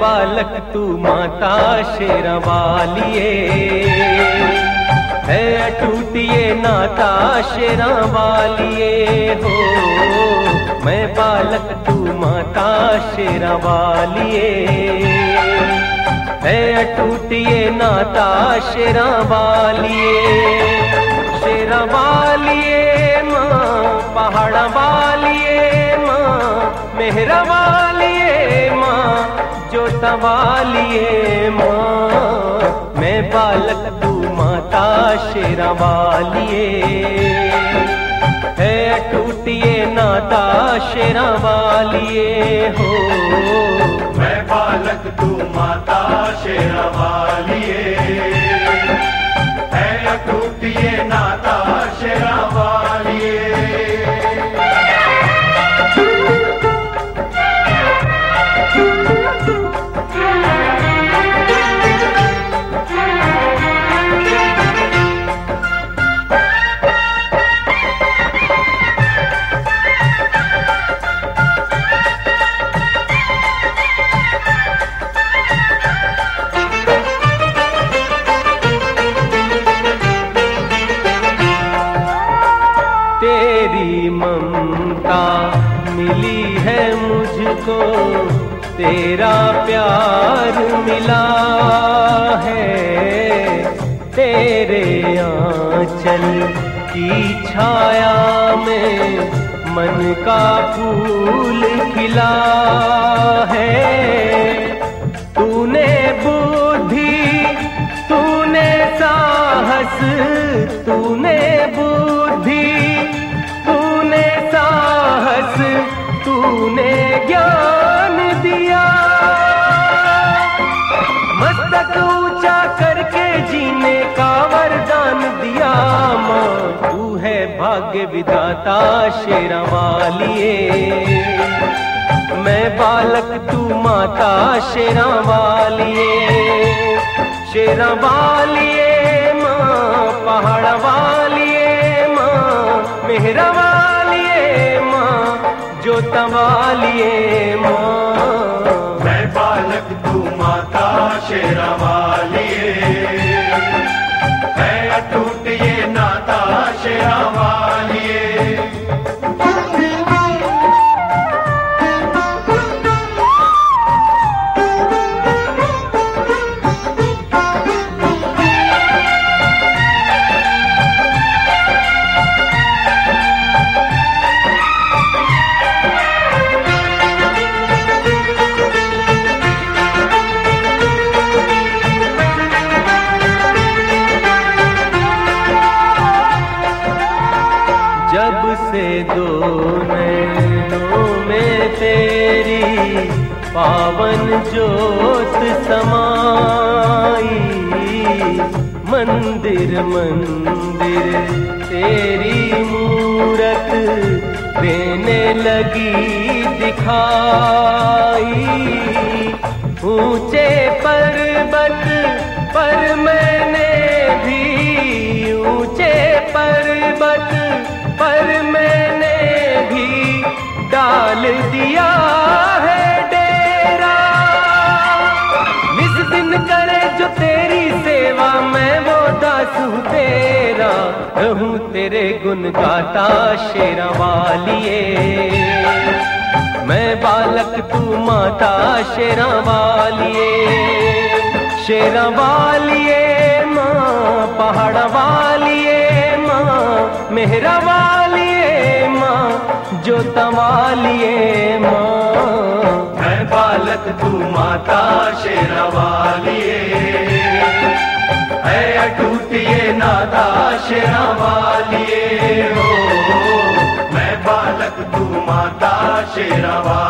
बालक, तू माता शेरा वालिए। है अटूटिए नाता शेरा वालिए हो। मैं बालक, तू माता शेरा वालिए। है अटूटिए नाता शेरा वालिए। शेरा वालिए माँ, पहाड़ा वालिए माँ, मेहरा जोता वालिए माँ। मैं बालक तू माता शेरा वालिए है टूटिए नाता शेरा वालिए हो। मैं बालक तू माता शेरा वालिए मुझको तेरा प्यार मिला है। तेरे आंचल की छाया में मन का फूल खिला है। तूने बुद्धि, तूने साहस, तूने भाग्य विधाता शेरा वालिए मैं बालक, तू माता शेरा वालिए शेरा वालिए माँ पहाड़ वालिए माँ मेहरा वालिए माँ जोता वालिए माँ। मैं बालक, तू माता शेरा वालिए है अटूटिए नाता शेरा दो नैनों में तेरी पावन जोत समाई। मंदिर मंदिर तेरी मूरत देने लगी दिखाई। ऊँचे पर रहूँ तेरे गुण गाता शेरा वालिए मैं बालक तू माता शेरा वालिए शेरा वालिए माँ पहाड़ वालिए माँ मेहरा वालिए माँ जोता वालिए माँ। मैं बालक तू माता शेरा वालिए अटूटिए नाता आशरा हो। मैं बालक तू माता शेरावाली